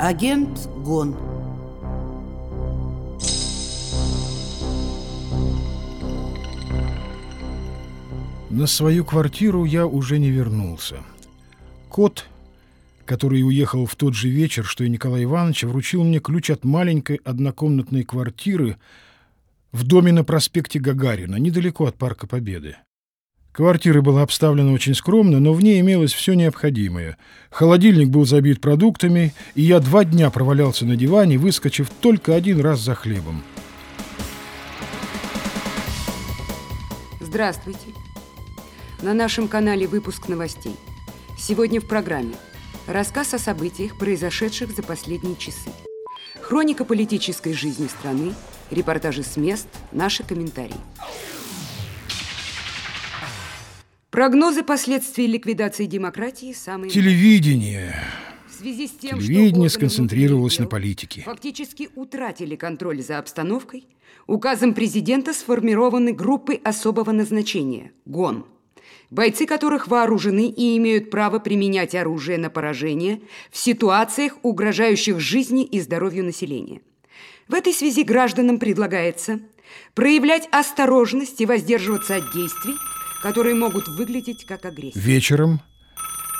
Агент Гон. На свою квартиру я уже не вернулся. Кот, который уехал в тот же вечер, что и Николай Иванович, вручил мне ключ от маленькой однокомнатной квартиры в доме на проспекте Гагарина, недалеко от Парка Победы. Квартира была обставлена очень скромно, но в ней имелось все необходимое. Холодильник был забит продуктами, и я два дня провалялся на диване, выскочив только один раз за хлебом. Здравствуйте. На нашем канале выпуск новостей. Сегодня в программе рассказ о событиях, произошедших за последние часы. Хроника политической жизни страны, репортажи с мест, наши комментарии. Прогнозы последствий ликвидации демократии самые... Телевидение. В связи с тем, Телевидение что сконцентрировалось органы на политике. Фактически утратили контроль за обстановкой. Указом президента сформированы группы особого назначения – ГОН, бойцы которых вооружены и имеют право применять оружие на поражение в ситуациях, угрожающих жизни и здоровью населения. В этой связи гражданам предлагается проявлять осторожность и воздерживаться от действий, которые могут выглядеть как агрессия. Вечером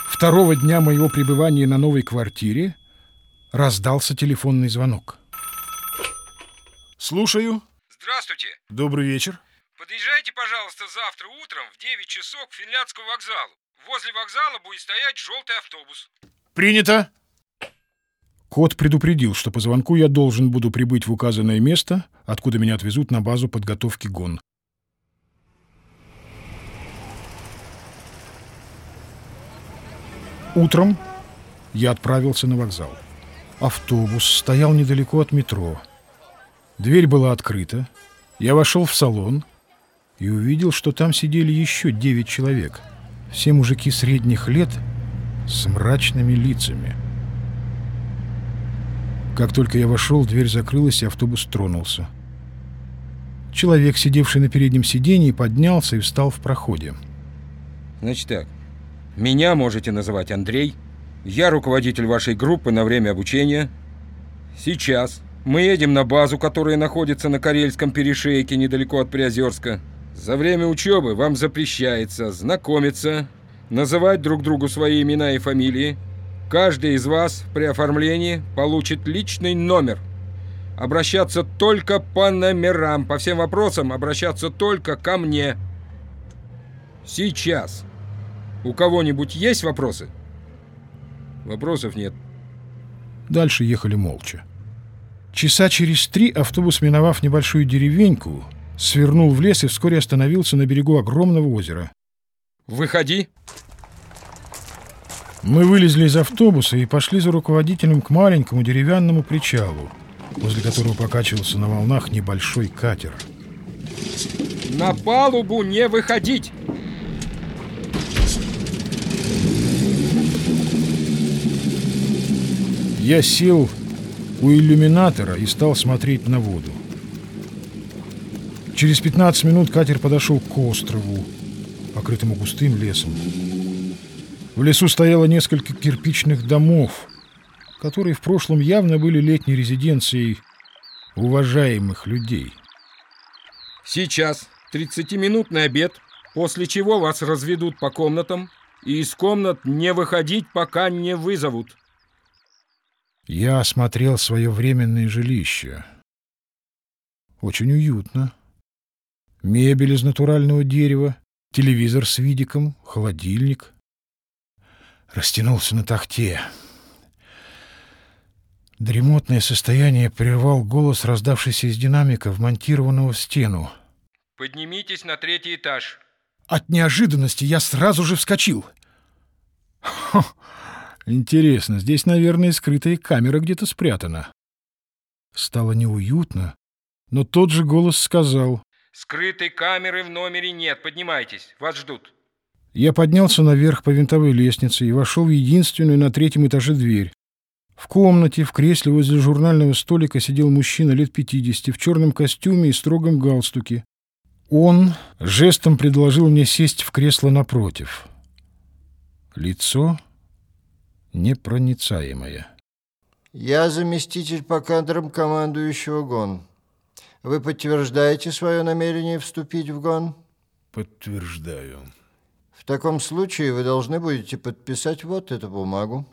второго дня моего пребывания на новой квартире раздался телефонный звонок. Слушаю. Здравствуйте. Добрый вечер. Подъезжайте, пожалуйста, завтра утром в 9 часов к Финляндскому вокзалу. Возле вокзала будет стоять желтый автобус. Принято. Кот предупредил, что по звонку я должен буду прибыть в указанное место, откуда меня отвезут на базу подготовки ГОН. Утром я отправился на вокзал. Автобус стоял недалеко от метро. Дверь была открыта. Я вошел в салон и увидел, что там сидели еще девять человек. Все мужики средних лет с мрачными лицами. Как только я вошел, дверь закрылась, и автобус тронулся. Человек, сидевший на переднем сиденье, поднялся и встал в проходе. Значит так, меня можете называть Андрей. Я руководитель вашей группы на время обучения. Сейчас мы едем на базу, которая находится на Карельском перешейке недалеко от Приозерска. За время учебы вам запрещается знакомиться, называть друг другу свои имена и фамилии. Каждый из вас при оформлении получит личный номер. Обращаться только по номерам, по всем вопросам обращаться только ко мне. Сейчас. У кого-нибудь есть вопросы? Вопросов нет. Дальше ехали молча. Часа через три автобус, миновав небольшую деревеньку, свернул в лес и вскоре остановился на берегу огромного озера. Выходи. Мы вылезли из автобуса и пошли за руководителем к маленькому деревянному причалу, возле которого покачивался на волнах небольшой катер. На палубу не выходить! Я сел у иллюминатора и стал смотреть на воду. Через 15 минут катер подошел к острову, покрытому густым лесом. В лесу стояло несколько кирпичных домов, которые в прошлом явно были летней резиденцией уважаемых людей. Сейчас 30-минутный обед, после чего вас разведут по комнатам, и из комнат не выходить, пока не вызовут. Я осмотрел свое временное жилище. Очень уютно. Мебель из натурального дерева, телевизор с видиком, холодильник. Растянулся на тахте. Дремотное состояние прервал голос, раздавшийся из динамика, вмонтированного в стену. Поднимитесь на третий этаж. От неожиданности я сразу же вскочил. Хо, интересно, здесь, наверное, скрытая камера где-то спрятана. Стало неуютно, но тот же голос сказал. Скрытой камеры в номере нет, поднимайтесь, вас ждут. Я поднялся наверх по винтовой лестнице и вошел в единственную на третьем этаже дверь. В комнате, в кресле возле журнального столика сидел мужчина лет 50 в черном костюме и строгом галстуке. Он жестом предложил мне сесть в кресло напротив. Лицо непроницаемое. Я заместитель по кадрам командующего ГОН. Вы подтверждаете свое намерение вступить в ГОН? Подтверждаю. В таком случае вы должны будете подписать вот эту бумагу.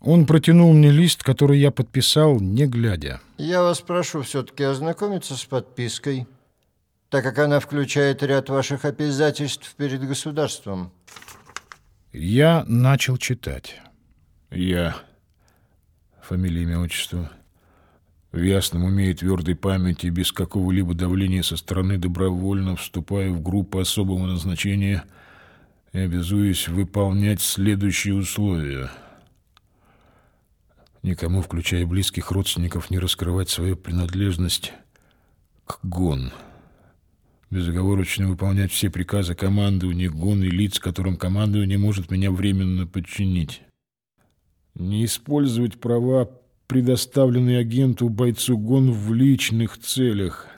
Он протянул мне лист, который я подписал, не глядя. Я вас прошу все-таки ознакомиться с подпиской, так как она включает ряд ваших обязательств перед государством. Я начал читать. Я, фамилия, имя, отчество, в ясном уме и твердой памяти, без какого-либо давления со стороны добровольно вступаю в группу особого назначения и обязуюсь выполнять следующие условия – никому, включая близких родственников, не раскрывать свою принадлежность к ГОН. Безоговорочно выполнять все приказы командования ГОН и лиц, которым командование может меня временно подчинить. Не использовать права, предоставленные агенту бойцу ГОН в личных целях.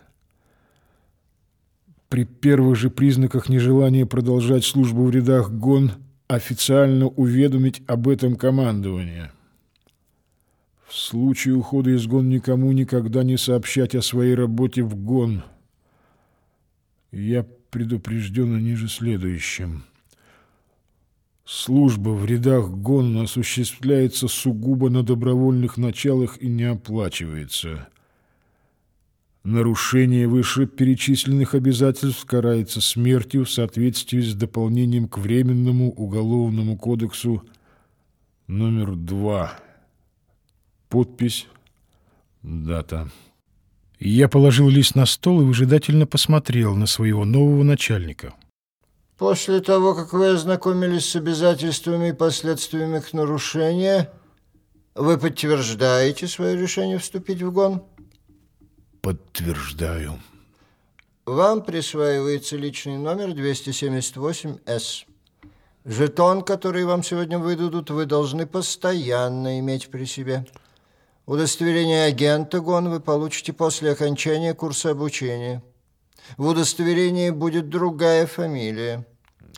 При первых же признаках нежелания продолжать службу в рядах ГОН официально уведомить об этом командование. В случае ухода из ГОН никому никогда не сообщать о своей работе в ГОН. Я предупрежден ниже следующим. Служба в рядах ГОН осуществляется сугубо на добровольных началах и не оплачивается. Нарушение вышеперечисленных обязательств карается смертью в соответствии с дополнением к Временному уголовному кодексу номер 2 Подпись, дата. Я положил лист на стол и выжидательно посмотрел на своего нового начальника. После того, как вы ознакомились с обязательствами и последствиями их нарушения, вы подтверждаете свое решение вступить в ГОН? Подтверждаю. Вам присваивается личный номер 278-С. Жетон, который вам сегодня выдадут, вы должны постоянно иметь при себе. Удостоверение агента ГОН вы получите после окончания курса обучения. В удостоверении будет другая фамилия.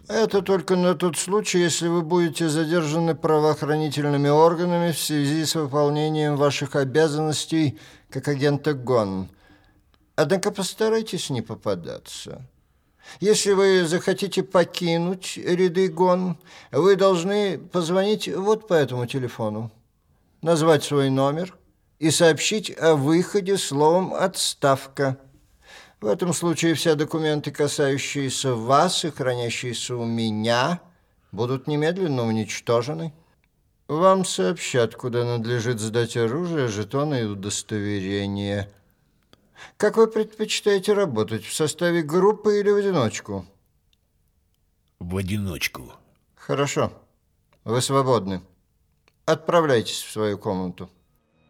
Это только на тот случай, если вы будете задержаны правоохранительными органами в связи с выполнением ваших обязанностей как агента ГОН. Однако постарайтесь не попадаться. Если вы захотите покинуть ряды ГОН, вы должны позвонить вот по этому телефону, назвать свой номер – и сообщить о выходе словом «отставка». В этом случае все документы, касающиеся вас и хранящиеся у меня, будут немедленно уничтожены. Вам сообщат, куда надлежит сдать оружие, жетоны и удостоверения. Как вы предпочитаете работать, в составе группы или в одиночку? В одиночку. Хорошо. Вы свободны. Отправляйтесь в свою комнату.